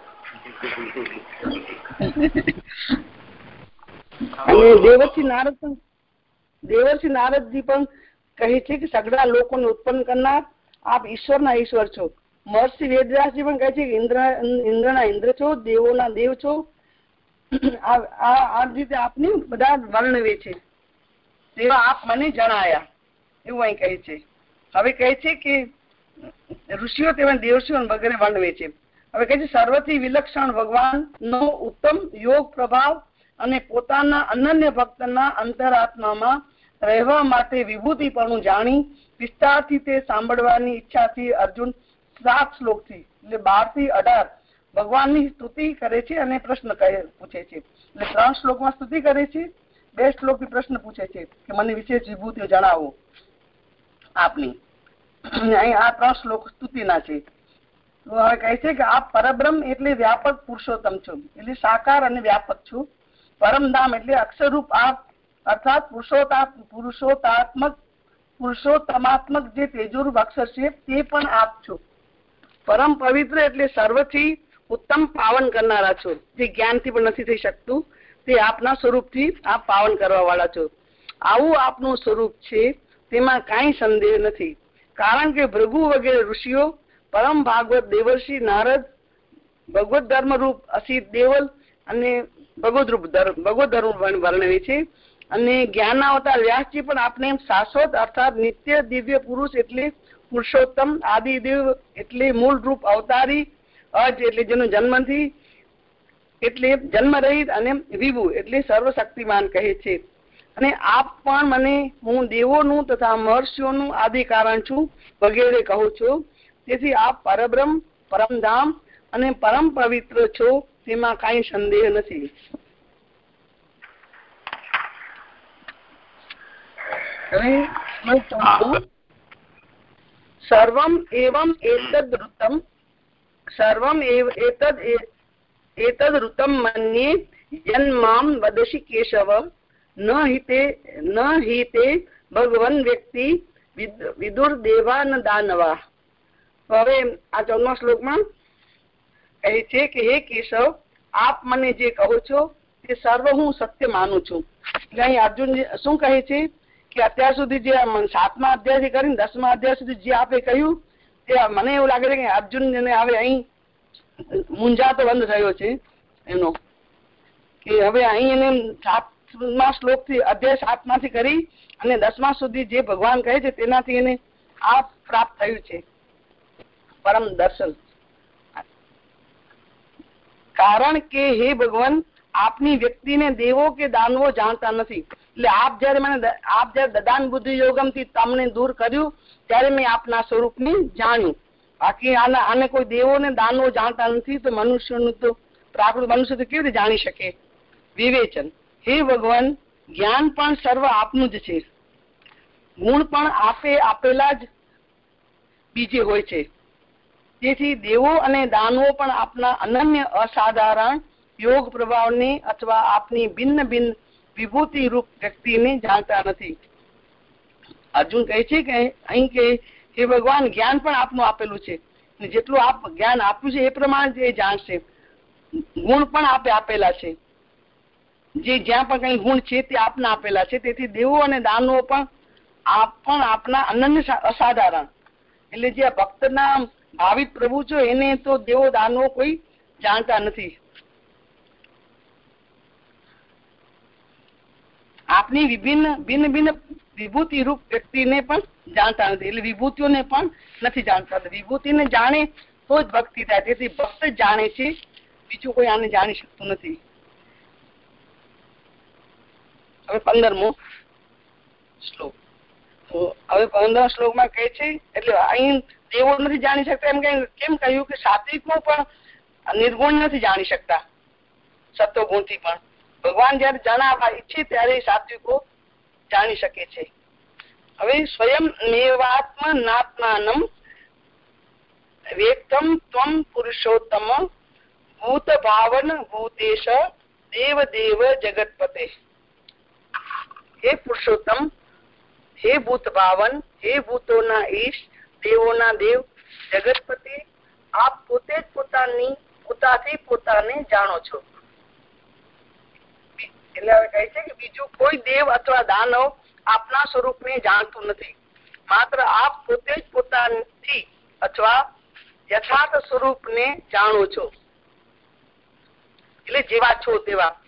અને દેવર્ષિ નારદ દેવર્ષિ નારદજી પણ કહે છે કે સગડા લોકોને ઉત્પન્ન કરનાર આપ ઈશ્વરના ઈશ્વર છો. મહર્ષિ વેદવ્યાસજી પણ કહે છે કે ઇન્દ્ર ઇન્દ્રના ઇન્દ્ર છો, દેવોના દેવ છો. આ રીતે આપની બધા વર્ણવે છે. તેવા આપ મને જણાયા. એવું અહીં કહે છે. હવે કહે છે કે ઋષિઓ તેમજ દેવર્ષિઓ વગેરે વર્ણવે છે. હવે કહે છે, સર્વથી વિલક્ષણ ભગવાન નો ઉત્તમ યોગ પ્રભાવ અને પોતાના અનન્ય ભક્તના અંતરાત્મામાં રહેવા માટે વિભૂતિ પણ જાણી વિસ્તારથી તે સાંભળવાની ઈચ્છાથી અર્જુન સાત શ્લોકથી એટલે બારથી અઢાર ભગવાનની સ્તુતિ કરે છે અને પ્રશ્ન પૂછે છે. એટલે ત્રણ શ્લોકમાં સ્તુતિ કરે છે, બે શ્લોકથી પ્રશ્ન પૂછે છે કે મને વિશેષ વિભૂતિઓ જણાવો આપની. અહીં આ ત્રણ શ્લોક સ્તુતિના છે. હવે કહે છે કે આપ પરબ્રહ્મ એટલે વ્યાપક પુરુષોત્તમ છો. એટલે સાકાર અને વ્યાપક છું. પરમધામ એટલે અક્ષરરૂપ આપ અર્થાત પુરુષોતા પુરુષોતાત્મક પુરુષોત્તમાત્મક જે તેજોરૂપ અક્ષર છે તે પણ આપ છો. પરમ પવિત્ર એટલે સર્વથી ઉત્તમ પાવન કરનારા છો. જે જ્ઞાનથી પણ નથી થઈ શકતું, તે આપના સ્વરૂપથી આપ પાવન કરવા વાળા છો. આવું આપનું સ્વરૂપ છે, તેમાં કાંઈ સંદેહ નથી. કારણ કે ભૃગુ વગેરે ઋષિઓ પરમ ભાગવત દેવર્ષિ નારદ ભગવત ધર્મ રૂપ અસિત દેવલ અને ભગવત રૂપ ભગવદ ધર્મ વર્ણવે છે. અને જ્ઞાન આવતા વ્યાસજી પણ આપણે શાશ્વત અર્થાત નિત્ય દિવ્ય પુરુષ એટલે પુરુષોત્તમ આદિદેવ એટલે મૂળ રૂપ અવતારી અજ એટલે જેનો જન્મથી એટલે જન્મ રહિત અને વિભુ એટલે સર્વશક્તિમાન કહે છે. અને આપ પણ મને, હું દેવોનું તથા મહર્ષિઓનું આદિ કારણ છું, વગેરે કહું છું. તેથી આપ પરબ્રહ્મ, પરમધામ અને પરમ પવિત્ર છો. તેમાં કઈ સંદેહ નથી. સર્વમ એવમ એતદ ઋતમ સર્વમ એતદ એતદ ઋતમ મન્યે યન્મામ વદશી કેશવ ન હિતે ન હિતે ભગવન વ્યક્તિ વિદુર દેવા ન દાનવા. હવે આ ચૌદમા શ્લોકમાં કહે છે કે, હે કેશવ, આપ મને જે કહો છો તે સર્વ હું સત્ય માનું છું. એટલે અહીં અર્જુન શું કહે છે કે અત્યાર સુધી જે સાતમા અધ્યાય કરીને દસમા અધ્યાય સુધી જે આપે કહ્યું, તે મને એવું લાગે છે કે અર્જુન હવે અહીં મૂંઝાતો બંધ થયો છે એનો. કે હવે અહીં એને સાતમા શ્લોકથી અધ્યાય સાતમાંથી કરી અને દસમા સુધી જે ભગવાન કહે છે તેનાથી એને આ પ્રાપ્ત થયું છે. પરમ દર્શન. કારણ કે હે ભગવાન, આપની વ્યક્તિને દેવો કે દાનવો જાણતા નથી. એટલે આપ જયારે મને આપ જયારે દદાન બુદ્ધિ યોગમથી તમને દૂર કર્યું, ત્યારે મેં આપના સ્વરૂપને જાણ્યું. બાકી આના, આને કોઈ દેવો ને દાનવો જાણતા નથી, તો મનુષ્યનું તો પ્રાકૃત મનુષ્ય તો કેવી રીતે જાણી શકે? વિવેચન. હે ભગવાન, જ્ઞાન પણ સર્વ આપનું જ છે. ગુણ પણ આપે આપેલા જ બીજે હોય છે. તેથી દેવો અને દાનવો પણ આપના અનન્ય અસાધારણ યોગ પ્રભાવને અથવા આપની ભિન્ન ભિન્ન વિભૂતિ રૂપ વ્યક્તિને જાણતા નથી. અર્જુન કહે છે કે અહીં કે હે ભગવાન, જ્ઞાન પણ આપનું આપેલું છે. જેટલું આપ જ્ઞાન આપ્યું છે એ પ્રમાણે એ જાણશે. ગુણ પણ આપે આપેલા છે. જે જ્યાં પણ કઈ ગુણ છે તે આપના આપેલા છે. તેથી દેવો અને દાનવો પણ આપ પણ આપના અનન્ય અસાધારણ. એટલે જે ભક્તના ભાવિત પ્રભુ છો, એને તો દેવો દાનવો કોઈ જાણતા નથી. આપની વિભિન્ન, ભિન્ન ભિન્ન વિભૂતિ રૂપ વ્યક્તિને પણ જાણતા નથી. એટલે વિભૂતિઓને પણ નથી જાણતા. વિભૂતિને જાણે તો જ ભક્તિ થાય. તેથી ભક્ત જાણે છે, બીજું કોઈ આને જાણી શકતું નથી. હવે પંદરમો શ્લોક. હવે પંદર શ્લોકમાં કહે છે, એટલે અહીં દેવો નથી જાણી શકતા. એમ કેમ કહ્યું કે સાત્વિકો પણ નિર્ગુણ નથી જાણી શકતા? સત્વ ગુણથી પણ. ભગવાન જયારે જણાવવા ઈચ્છે ત્યારે સાત્વિકો જાણી શકે છે. હવે સ્વયં મેવાત્મ નાત્માનમ વ્યક્તમ ત્વમ પુરુષોત્તમ ભૂત ભાવન ભૂતેશ દેવ દેવ જગતપતે. હે પુરુષોત્તમ હે ભૂત ભાવન હે ભૂતોના ઈશ દેવોના દેવ, જગતપતિ, આપ પોતે જ પોતાની, પોતાથી પોતાને જાણો છો. એટલે કહે છે કે બીજું કોઈ દેવ અથવા દાનવ આપના સ્વરૂપને જાણતું નથી. માત્ર આપ પોતે જ પોતાથી અથવા યથાર્થ સ્વરૂપને જાણો છો. એટલે જેવા છો તેવા.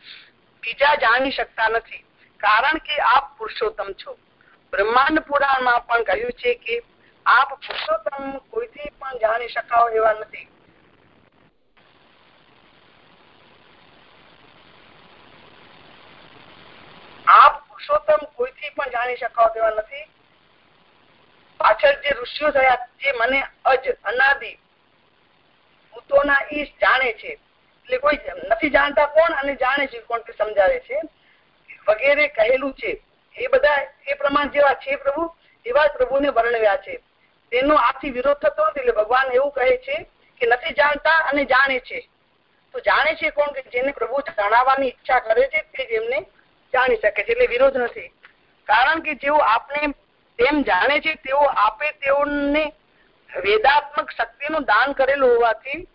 બીજા જાણી શકતા નથી. કારણ કે આપ પુરુષોત્તમ છો. બ્રહ્માંડ પુરાણમાં પણ કહ્યું છે કે આપ પુરુષોત્તમ કોઈથી પણ જાણી શકાવ એવા નથી. આપ પુરુષોત્તમ કોઈથી પણ જાણી શકાવ તેવા નથી. પાછળ જે ઋષિઓ થયા જે મને અજ અનાદિ ભૂતોના ઈશ જાણે છે. એટલે કોઈ નથી જાણતા કોણ અને જાણે છે કોણ સમજાવે છે. વગેરે કહેલું છે. એ બધા એ પ્રમાણ જેવા છે પ્રભુ, એવા જ પ્રભુને વર્ણવ્યા છે. તેનો આથી વિરોધ થતો નથી, એટલે ભગવાન એવું કહે છે કે નથી જાણતા અને જાણે છે. તો જાણે છે કોણ કે જેને પ્રભુ જણાવવાની ઈચ્છા કરે છે તે જેમને જાણી શકે છે, એટલે વિરોધ નથી. કારણ કે જેઓ આપણે તેમ જાણે છે, તેઓ આપે તેઓને વેદાત્મક શક્તિનું દાન કરેલું હોવાથી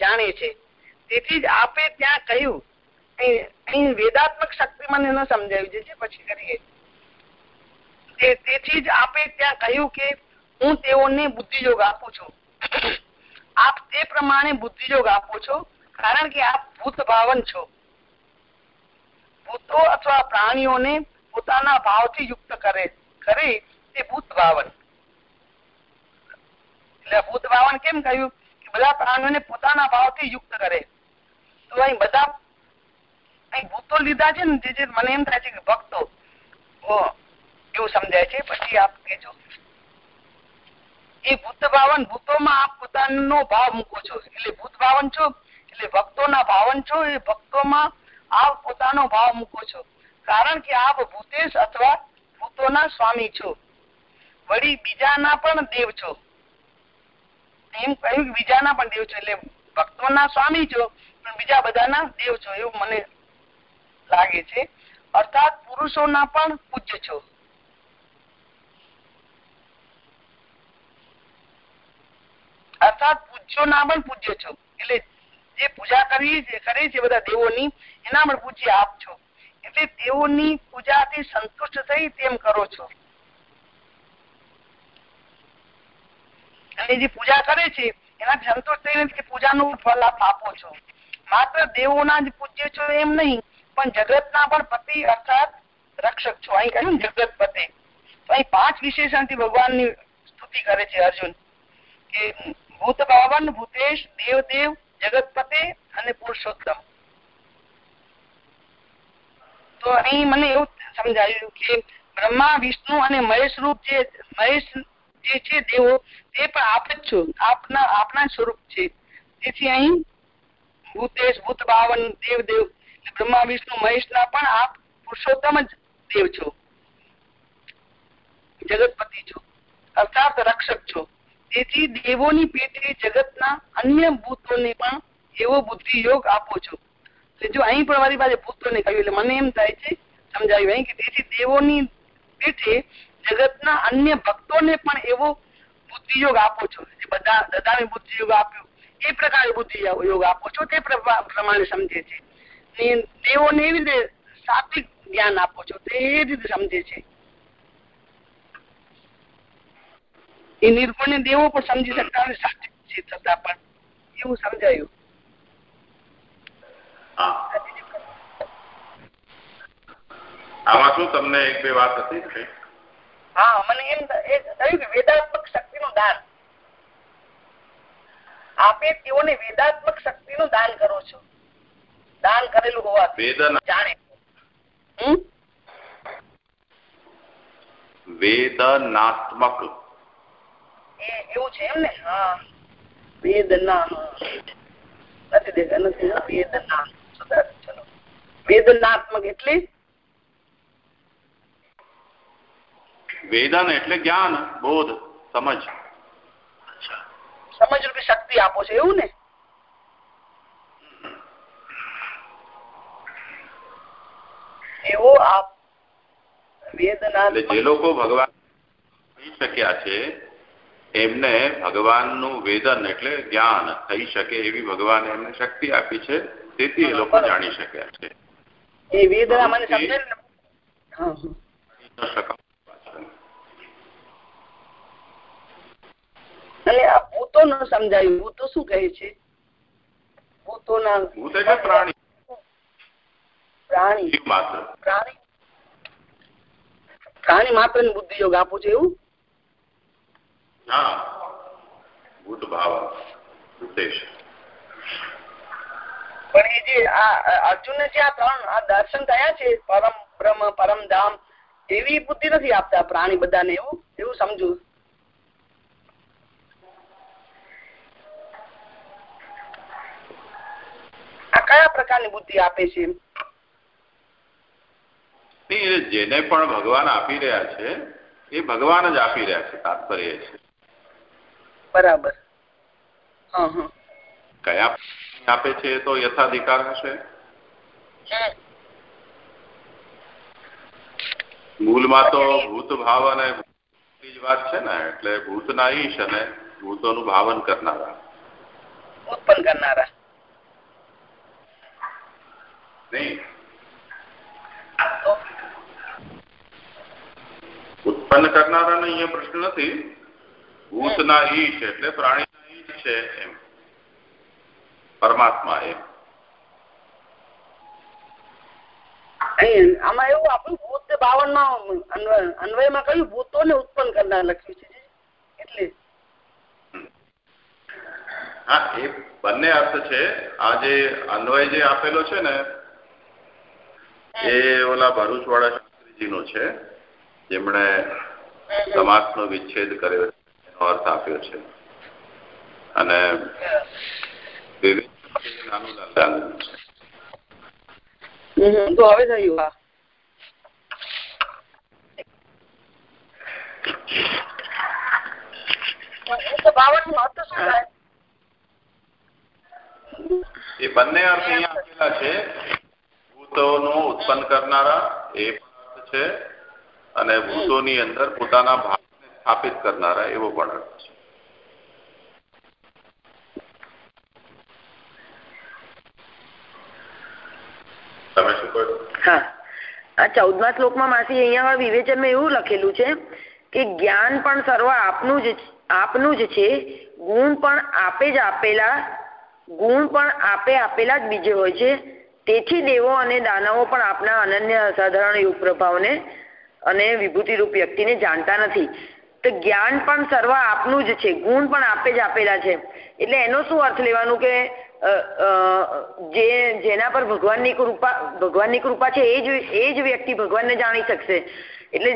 જાણે છે. તેથી જ આપે ત્યાં કહ્યું વેદાત્મક શક્તિ મને ન સમજાવ્યું છે પછી કરીએ. તેથી જ આપે ત્યાં કહ્યું કે હું તેઓને બુદ્ધિયોગ આપું છું. આપ તે પ્રમાણે બુદ્ધિયોગ આપો છો, કારણ કે આપ ભૂત ભાવન છો. ભૂતો અથવા પ્રાણીઓને પોતાના ભાવથી યુક્ત કરે કરે તે ભૂત ભાવન. એટલે ભૂત ભાવન કેમ કહ્યું? કે બધા પ્રાણીઓને પોતાના ભાવથી યુક્ત કરે. તો અહીં બધા ભૂતો લીધા છે ને જે મને એમ થાય છે કે ભક્તો. એવું સમજાય છે? પછી આપ કેજો એ ભૂત ભાવન ભૂતોમાં આપ પોતાનો ભાવ મૂકો છો. એટલે ભૂત ભાવન છો, એટલે ભક્તોના ભાવન છો, એ ભક્તોમાં આપ પોતાનો ભાવ મૂકો છો. કારણ કે આપ ભૂતેશ અથવા ભૂતોના સ્વામી છો. વળી બીજાના પણ દેવ છો. એમ કહ્યું બીજાના પણ દેવ છો. એટલે ભક્તોના સ્વામી છો, પણ બીજા બધાના દેવ છો. એવું મને લાગે છે. અર્થાત પુરુષોના પણ પૂજ્ય છો. અર્થાત પૂજ્યોના પણ પૂજ્ય છો. એટલે જે પૂજા કરી કરે છે બધા દેવોની, એના પણ પૂજ્ય આપ છો. એટલે તેઓની પૂજાથી સંતુષ્ટ થઈ તેમ કરો છો. અને જે પૂજા કરે છે, એનાથી સંતુષ્ટ થઈને પૂજાનું ફળ આપ આપો છો. માત્ર દેવોના જ પૂજ્ય છો એમ નહીં. પણ જગતના પણ પતિ અર્થાત રક્ષક છો. અહીં કહ્યું જગત પતે. તો અહીં પાંચ વિશેષણથી ભગવાનની સ્તુતિ કરે છે અર્જુન કે ભૂત પાવન ભૂતેશ, દેવદેવ, જગતપતે અને પુરુષોત્તમ. તો અહીં મને એવું સમજાયું કે બ્રહ્મા, વિષ્ણુ અને મહેશ રૂપ જે, મહેશ જે છે દેવો, તે પણ આપ જ છો. આપના આપના સ્વરૂપ છે. તેથી અહીં ભૂતેશ, ભૂત પાવન દેવ દેવ બ્રહ્મા, વિષ્ણુ મહેશ ના પણ આપ પુરુષોત્તમ જ દેવ છો. જગતપતિ છો. અર્થાત રક્ષક છો. તેથી દેવોની પેટે જગતના અન્ય ભૂતોને પણ એવો બુદ્ધિ યોગ આપો છો. જો અહીં પણ મારી પાસે ભૂતોને કહ્યું, એટલે મને એમ થાય છે, સમજાયું અહીં કે તેથી દેવોની પેટે જગતના અન્ય ભક્તોને પણ એવો બુદ્ધિ યોગ આપો છો. જે બધા બધાને બુદ્ધિ યોગ આપ્યું. એ પ્રકારે બુદ્ધિ યોગ આપો છો. તે પ્રમાણે સમજે છે. દેવોને એવી રીતે સાત્વિક જ્ઞાન આપો છો. તે એ રીતે સમજે છે. એ નિર્ગુણ દેવો પણ સમજી શકતા હોય સાત્વિક છે છતાં પણ એવું સમજાયું. આમાં શું તમને એક બે વાત હતી? હા મને એમ થયું કે વેદાત્મક શક્તિનું દાન. આપે તેઓને વેદાત્મક શક્તિનું દાન કરો છો. દાન કરેલું હોવાથી જાણે. વેદનાત્મક. એવું છે એમ ને હા. વેદના. નથી દેખા નથી વેદના. ચલો વેદનાત્મક એટલે? વેદન એટલે જ્ઞાન બોધ સમજ. સમજ રૂપી શક્તિ આપો છો એવું ને? એવો આપ વેદના જે લોકો ભગવાન થઈ શક્યા છે એમને ભગવાનનું વેદન એટલે જ્ઞાન થઈ શકે એવી ભગવાન એમને શક્તિ આપી છે તેથી એ લોકો જાણી શક્યા છે. એ વેદના મને સમજે અને આ ભૂતો ન સમજાયું. ભૂતો શું કહે છે? ભૂતોના ભૂત એટલે પ્રાણી. પ્રાણી. માત્ર. પ્રાણી. પ્રાણી માત્રની બુદ્ધિ યોગ આપો છો એવું? હા ભૂત ભાવ. ઉદ્દેશ. પણ એ જે આ અર્જુન જે આ ત્રણ આ દર્શન થયા છે પરમ બ્રહ્મ પરમ ધામ એવી બુદ્ધિ નથી આપતા પ્રાણી બધાને એવું? એવું સમજુ. આ કયા પ્રકારની બુદ્ધિ આપે છે? જેને પણ ભગવાન આપી રહ્યા છે એ ભગવાન જ આપી રહ્યા છે તાત્પર્ય છે. બરાબર. કયા આપે છે તો યથાધિકાર હશે? મૂળમાં તો ભૂત ભાવ અને વાત છે ને એટલે ભૂતના ઈશ અને ભૂતોનું ભાવન કરનારા. ઉત્પન્ન કરનારા. ઉત્પન્ન કરનારાનો અહીંયા પ્રશ્ન નથી. ભૂતના ઈશ એટલે પ્રાણીના ઈશ છે એમ. પરમાત્મા એમ. આમાં એવું આપણું ભૂત બાવનમાં અન્વયમાં કયું ભૂતો ને ઉત્પન્ન કરનાર લખ્યું છે. એટલે હા એ બંને અર્થ છે. આ જે અન્વય જે આપેલો છે ને એ ઓલા ભરૂચ વાળા શાસ્ત્રીજીનો છે. જેમણે સમાસનો વિચ્છેદ કર્યો એનો અર્થ આપ્યો છે. અને નાનું તો હવે થયું હા. એ બંને અર્થ અહીંયા આપેલા છે. ભૂતોનું ઉત્પન્ન કરનારા એ પણ અર્થ છે. અને ભૂતોની અંદર પોતાના ભાવને સ્થાપિત કરનારા એવો પણ અર્થ છે. તમે શું કહો? હા. આ એવું લખેલું છે કે જ્ઞાન પણ સર્વ આપનું જ આપનું જ છે, ગુણ પણ આપે જ આપેલા, ગુણ પણ આપે આપેલા જ બીજે હોય છે. તેથી દેવો અને દાનવો પણ આપના અનન્ય અસાધારણ યુગ પ્રભાવને અને વિભૂતિરૂપ વ્યક્તિને જાણતા નથી. તો જ્ઞાન પણ સર્વ આપનું જ છે. ગુણ પણ આપે જ આપેલા છે. એટલે એનો શું અર્થ લેવાનું કે જે, જેના પર ભગવાનની કૃપા ભગવાનની કૃપા છે, એ જ એ જ વ્યક્તિ ભગવાનને જાણી શકશે. એટલે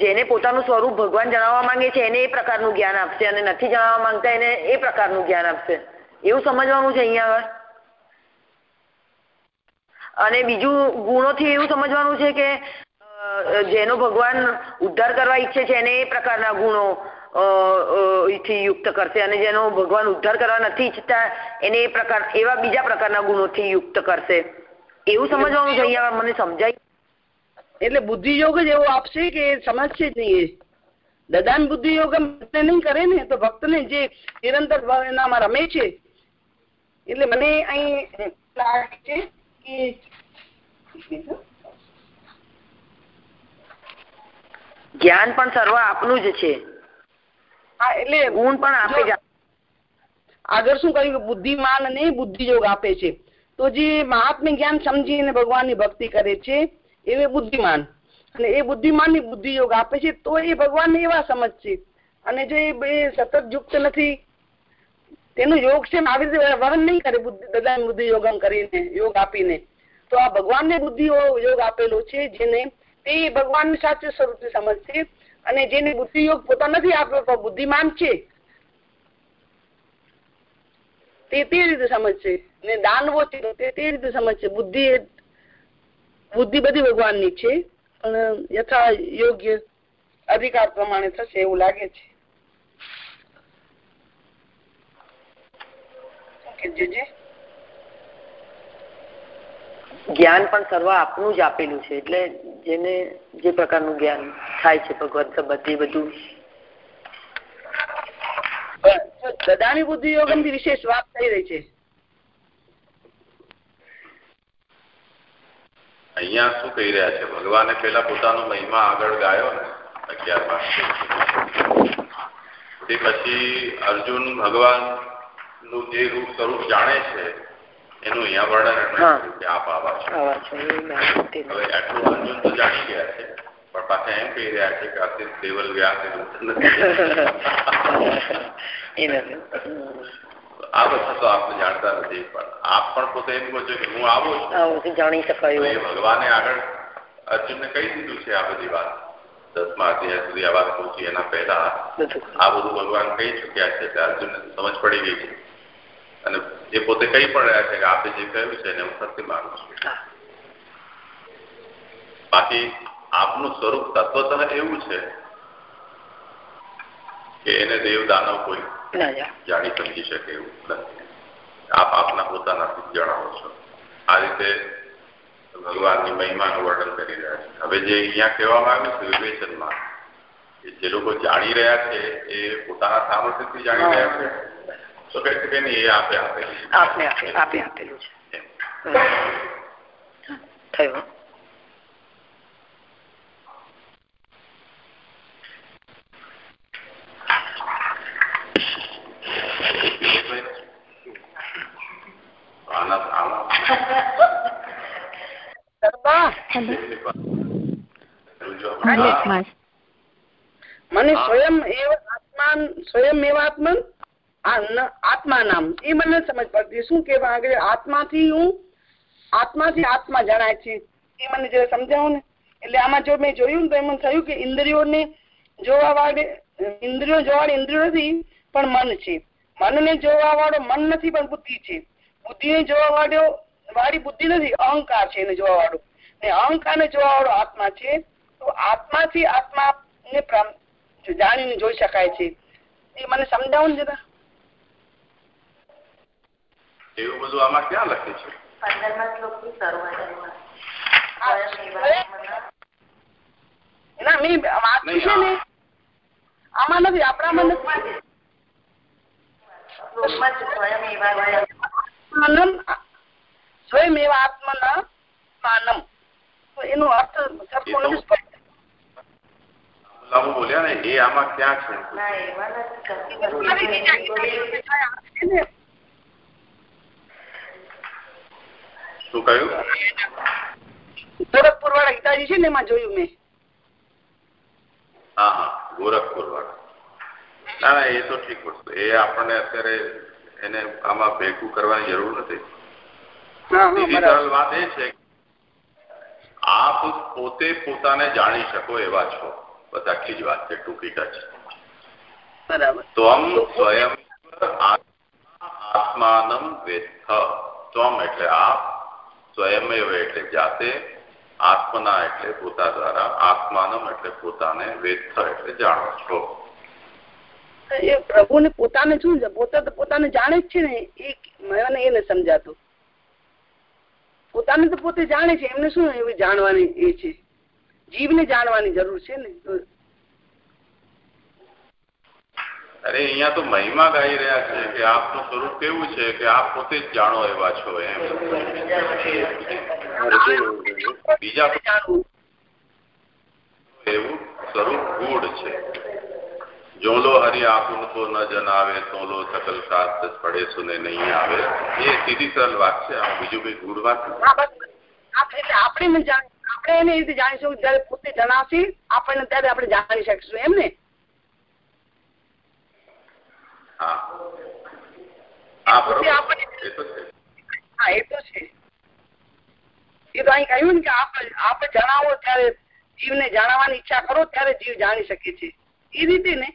જેને પોતાનું સ્વરૂપ ભગવાન જણાવવા માંગે છે, એને એ પ્રકારનું જ્ઞાન આપશે અને નથી જણાવવા માંગતા, એને એ પ્રકારનું જ્ઞાન આપશે. એવું સમજવાનું છે અહીંયા આગળ? અને બીજું ગુણોથી એવું સમજવાનું છે કે જેનો ભગવાન ઉદ્ધાર કરવા ઈચ્છે છે એને એ પ્રકારના ગુણો થી યુક્ત કરશે અને જેનો ભગવાન ઉદ્ધાર કરવા નથી ઈચ્છતા એને એ પ્રકાર એવા બીજા પ્રકારના ગુણોથી યુક્ત કરશે. એવું સમજવાનું છે અહીંયા મને સમજાય. એટલે બુદ્ધિ યોગ જ એવો આપશે કે સમજશે જ નહીં દદાન બુદ્ધિ યોગ નહીં કરે ને તો ભક્તને જે નિરંતર એનામાં રમે છે એટલે મને અહીં લાગે છે કે જ્ઞાન પણ સર્વ આપનું જ છે. હા એટલે ગુણ પણ આપે જ આગળ શું કહ્યું કે બુદ્ધિમાન અને બુદ્ધિયોગ આપે છે. તો જે મહાત્મ્ય જ્ઞાન સમજીને ભગવાનની ભક્તિ કરે છે એ બુદ્ધિમાન. અને એ બુદ્ધિમાનની બુદ્ધિ યોગ આપે છે તો એ ભગવાનને એવા સમજશે. અને જો એ સતત યુક્ત નથી તેનું યોગ છે આવી રીતે વર્ણન નહીં કરે બુદ્ધિ બુદ્ધિ યોગમ કરીને યોગ આપીને. તો આ ભગવાનને બુદ્ધિ યોગ આપેલો છે જેને તે ભગવાનને સાચું સ્વરૂપ સમજશે અને જેને બુદ્ધિ યોગ પોતા નથી આપ્યો પણ બુદ્ધિમાન છે. તે તે રીતે સમજશે ને દાનવો છે તે તે રીતે સમજશે. બુદ્ધિ બુદ્ધિ બધી ભગવાનની છે, પણ યથા યોગ્ય અધિકાર પ્રમાણે થશે એવું લાગે છે. જીજી. જ્ઞાન પણ સર્વ આપનું જ આપેલું છે. એટલે જેને જે પ્રકારનું જ્ઞાન થાય છે ભગવત સંબંધી બધું દદાની બુદ્ધિ યોગમથી વિશેષ વાત થઈ રહી છે. અહિયાં શું કહી રહ્યા છે? ભગવાને પેલા પોતાનો મહિમા આગળ ગાયો ને અગિયારમાં તે પછી અર્જુન ભગવાનનું જે રૂપ સ્વરૂપ જાણે છે એનું અહીંયા વર્ણન. કર્યું કે આપ આવા છો. હવે આટલું અર્જુન તો જાણી ગયા છે પણ પાછા એમ કહી રહ્યા છે કે દેવલ વ્યાસ. આ બધા તો આપણે જાણતા નથી પણ આપ પણ પોતે એમ કહો છો કે હું આવો છું. આવું જાણી શકાય. ભગવાને આગળ અર્જુનને કહી દીધું છે આ બધી વાત. દસમા અધ્યાય સુધી આ વાત પહોંચી એના પહેલા. આ બધું ભગવાન કહી ચુક્યા છે એટલે અર્જુનને સમજ પડી ગઈ છે. અને એ પોતે કહી પણ રહ્યા છે કે આપે જે કહ્યું છે એને હું સત્ય માનું છું. બાકી આપનું સ્વરૂપ તત્વતઃ એવું છે કે એને દેવ દાનવ કોઈ જાણી. સમજી શકે એવું નથી. આપ આપના પોતાનાથી જણાવો છો. આ રીતે ભગવાનની મહિમાનું વર્ણન કરી રહ્યા છે. હવે જે અહીંયા કહેવામાં આવ્યું છે વિવેચનમાં કે જે લોકો જાણી રહ્યા છે એ પોતાના સામર્થ્યથી જાણી રહ્યા છે. તો કહે છે કે નહીં એ આપે આપેલું આપને આપે આપે આપેલું છે. થયું આના આના ગરબા હલો માસ. મને સ્વયં એવ આત્માન સ્વયં એવ આત્મન આ આત્મા નામ એ મને સમજ પડતી. શું કેવા આગળ આત્માથી હું, આત્માથી આત્મા જણાય છે. એ મને જરા સમજાવો ને. એટલે આમાં જો મેં જોયું તો એમ થયું કે ઇન્દ્રિયોને જોવા વાળે, ઇન્દ્રિયો જોવા વાળી ઇન્દ્રિયો નથી, પણ મન છે. મનને જોવા વાળો મન નથી, પણ બુદ્ધિ છે. બુદ્ધિને જોવા વાળો વાળી બુદ્ધિ નથી, અહંકાર છે એને જોવા વાળો. ને અહંકાર ને જોવા વાળો આત્મા છે. તો આત્માથી આત્મા ને જાણીને જોઈ શકાય છે. એ મને સમજાવો ને જરા. એવું બધું આમાં ક્યાં લખે છે? પંદરમા શ્લોકની શરૂઆતમાં ના મેં વાંચ્યું છે ને આમાં નથી આપણામાં નથી. સ્વયં એવા આત્મના માનમ તો એનો અર્થ સરખો નથી સ્પષ્ટ. બોલ્યા ને એ આમાં ક્યાં છે ના એવા નથી બીજા ગીતા શું કહ્યું? ગોરખપુર વાળા ગીતાજી છે ને એમાં જોયું મેં. હા હા ગોરખપુર વાળા ના ના એ તો ઠીક વસ્તુ. એ આપણને અત્યારે એને આમાં ભેગું કરવાની જરૂર નથી. બીજી સરળ વાત એ છે આપ પોતે પોતાને જાણી શકો એવા છો. બસ આટલી જ વાત છે ટૂંકી ટચ બરાબર. ત્વમ સ્વયં આત્માનમ વેથ ત્વમ એટલે આપ સ્વયમેવ એટલે જાતે આત્મના એટલે પોતા દ્વારા, આત્માનમ એટલે પોતાને વેત્થ એટલે જાણો છો. એ પ્રભુને પોતાને શું છે? પોતે તો પોતાને જાણે જ છે ને, એ મને એને સમજાતું. પોતાને તો પોતે જાણે છે, એમને શું એવી જાણવાની એ છે? જીવને જાણવાની જરૂર છે ને તો અરે, અહીંયા તો મહિમા ગાઈ રહ્યા છે કે આપનું સ્વરૂપ કેવું છે કે આપ પોતે જ જાણો એવા છો એમ. બીજા એવું સ્વરૂપ ગૂઢ છે. જોલો હરી આપુન તો ન જનાવે તોલો સકલ શાસ્ત્ર પડે સુને નહીં આવે. એ સીધી સરળ વાત છે. આ બીજું કઈ ગૂઢ વાત આપણે આપણે એને રીતે જાણીશું જયારે પોતે જણાવશે, આપણને ત્યારે આપણે જાણી શકીશું, એમ ને? હા. હા બરોબર. એ તો છે. હા એ તો છે. એ તો અહીં કહ્યું ને કે આપ આપ જણાવો ત્યારે જીવને જાણવાની ઈચ્છા કરો ત્યારે જીવ જાણી શકે છે. એ રીતે ને?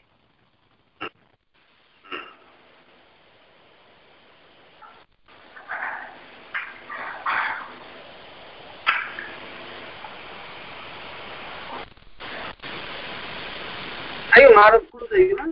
મારો પૂરું થઈ ગયું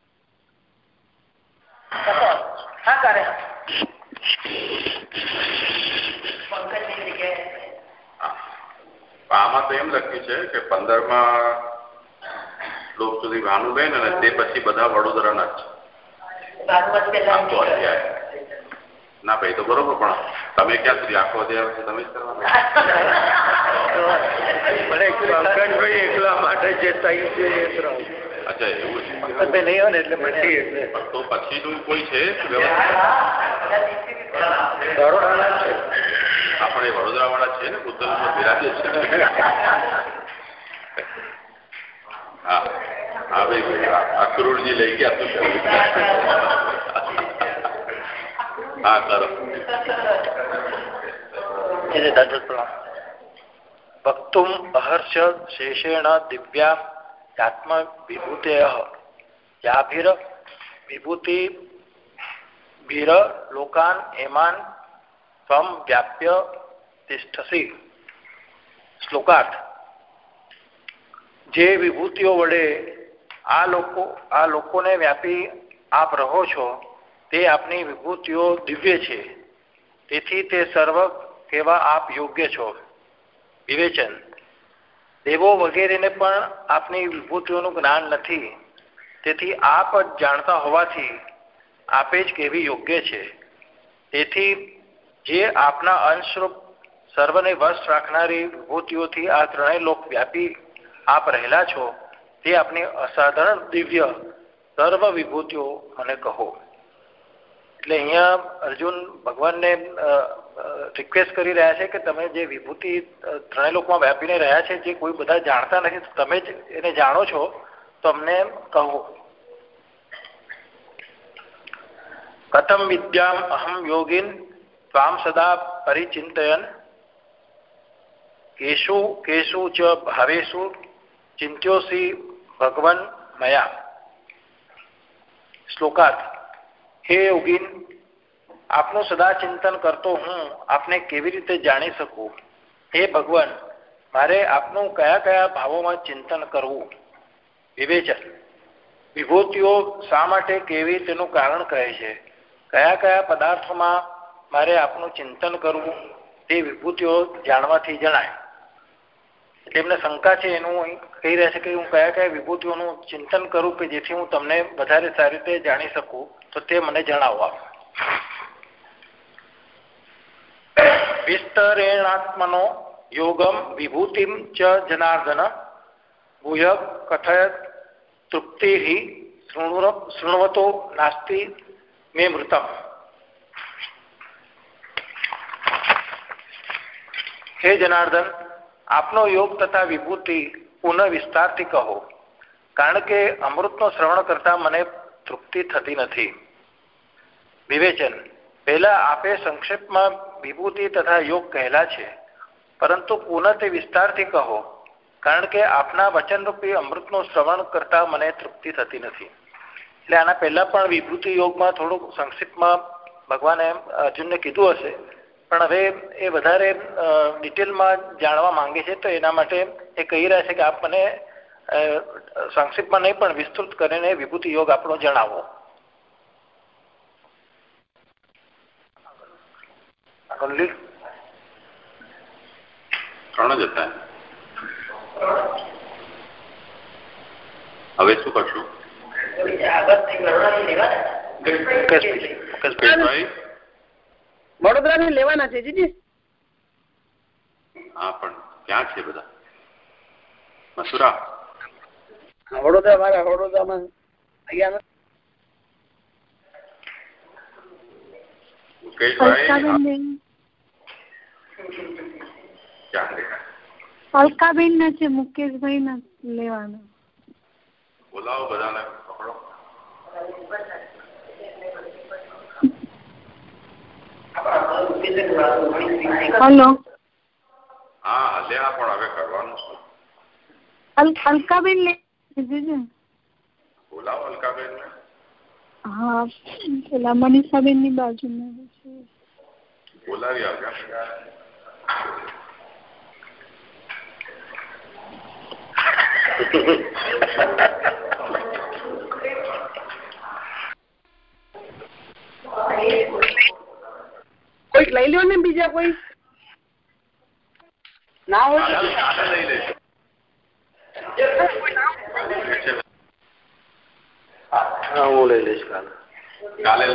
હા કરે પંકજની આમાં તો એમ લખ્યું છે કે પંદરમાં શ્લોક સુધી ભાનુબેન અને તે પછી બધા વડોદરાના જ. છે ના ભાઈ તો બરોબર, પણ તમે ક્યાં સુધી આખો અધ્યાય પછી તમે જ કરવાના? માટે જે છે અચ્છા એવું છે. નહીં હોય ને એટલે મને એટલે. તો પછીનું કોઈ છે વ્યવસ્થિત છે. આપણે વડોદરા વાળા છે ને બુદ્ધલમાં બિરાજે છે. હા હા ભાઈ ભાઈ આ- આ કરોડજી લઈ ગયા શું કરવું હા કરો વક્તુમ અહર્ષ શેષેણ દિવ્યા આત્મ વિભૂતે જાભીર વિભૂતિ ભીર લોકાન એમાન ત્વમ વ્યાપ્ય તિષ્ઠસી શ્લોકાર્થ જે વિભૂતિઓ વડે આ લોકો આ લોકોને વ્યાપી આપ રહો છો તે આપની વિભૂતિઓ દિવ્ય છે તેથી તે સર્વ કેવા આપ યોગ્ય છો? વિવેચન। દેવો વગેરેને પણ આપની વિભૂતિઓનું જ્ઞાન નથી. તેથી આપ જાણતા હોવાથી આપે જ કહેવી યોગ્ય છે. તેથી જે આપના અંશરૂપ સર્વને વશ રાખનારી વિભૂતિઓથી આ ત્રણેય લોક વ્યાપી આપ રહેલા છો, તે આપની અસાધારણ દિવ્ય સર્વ વિભૂતિઓ મને કહો. એટલે અહીંયા અર્જુન ભગવાનને રિક્વેસ્ટ કરી રહ્યા છે કે તમે જે વિભૂતિ ત્રણેય લોકમાં વ્યાપીને રહ્યા છે, જે કોઈ બધા જાણતા નથી તમે જ એને જાણો છો, તો અમને કહો. કથમ વિદ્યામ અહમ યોગીન ત્વામ સદા પરિચિંતયન. કેશુ કેશુ ચ ભાવેશુ ચિંત્યોસી ભગવન મયા. શ્લોકાર્થ, હે યોગીન આપનું સદા ચિંતન કરતો હું આપને કેવી રીતે જાણી શકું? હે ભગવાન, મારે આપનું કયા કયા ભાવોમાં ચિંતન કરવું? વિવેચન. વિભૂતિઓ શા માટે કેવી તેનું કારણ કહે છે? કયા કયા પદાર્થોમાં મારે આપનું ચિંતન કરવું તે વિભૂતિઓ જાણવાથી જણાય. તેમને શંકા છે એનું કહી રહ્યા છે કે હું કયા કયા વિભૂતિઓનું ચિંતન કરું કે જેથી હું તમને વધારે સારી રીતે જાણી શકું, તો તે મને જણાવો વિસ્તરેણાત્મનો યોગમ વિભૂતિમ ચ જનાર્દન ભૂય કથયત તૃપ્તિ શૃણવતો નાસ્તિ મે મૃતમ હે જનાર્દન આપનો યોગ તથા વિભૂતિ પુનઃ વિસ્તારથી કહો કારણ કે અમૃતનો શ્રવણ કરતા મને તૃપ્તિ થતી નથી વિવેચન પહેલા આપે સંક્ષેપમાં વિભૂતિ તથા યોગ કહેલા છે, પરંતુ પુનઃ તે વિસ્તારથી કહો, કારણ કે આપના વચનરૂપી અમૃતનું શ્રવણ કરતા મને તૃપ્તિ થતી નથી. એટલે આના પહેલા પણ વિભૂતિ યોગમાં થોડુંક સંક્ષિપ્તમાં ભગવાને અર્જુનને કીધું હશે, પણ હવે એ વધારે ડિટેલમાં જાણવા માંગે છે, તો એના માટે એ કહી રહ્યા છે કે આપ મને સંક્ષિપ્તમાં નહીં પણ વિસ્તૃત કરીને વિભૂતિ યોગ આપણો જણાવો. ત્રણ જ હતા? હવે શું કરશું? વડોદરા થી લેવાના છે જીજી. હા પણ ક્યાં છે બધા? મસુરા વડોદરા મારા વડોદરામાં અહીંયા મુકેશભાઈ અલકાબેન ના છે મુકેશભાઈ ના લેવાના. બોલાવો બધાને પકડો. હલો. હા હલ્યા પણ હવે કરવાનું છે. અલ અલકાબેન લે બોલાવો અલકાબેન ને હા પેલા મનીષાબેનની બાજુમાં છે બોલાવી આવ્યા કોઈક લઈ લ્યો ને બીજા કોઈ? ના હોય? લઈ લેજો હા હું લઈ લઈશ કાલે. કાલે.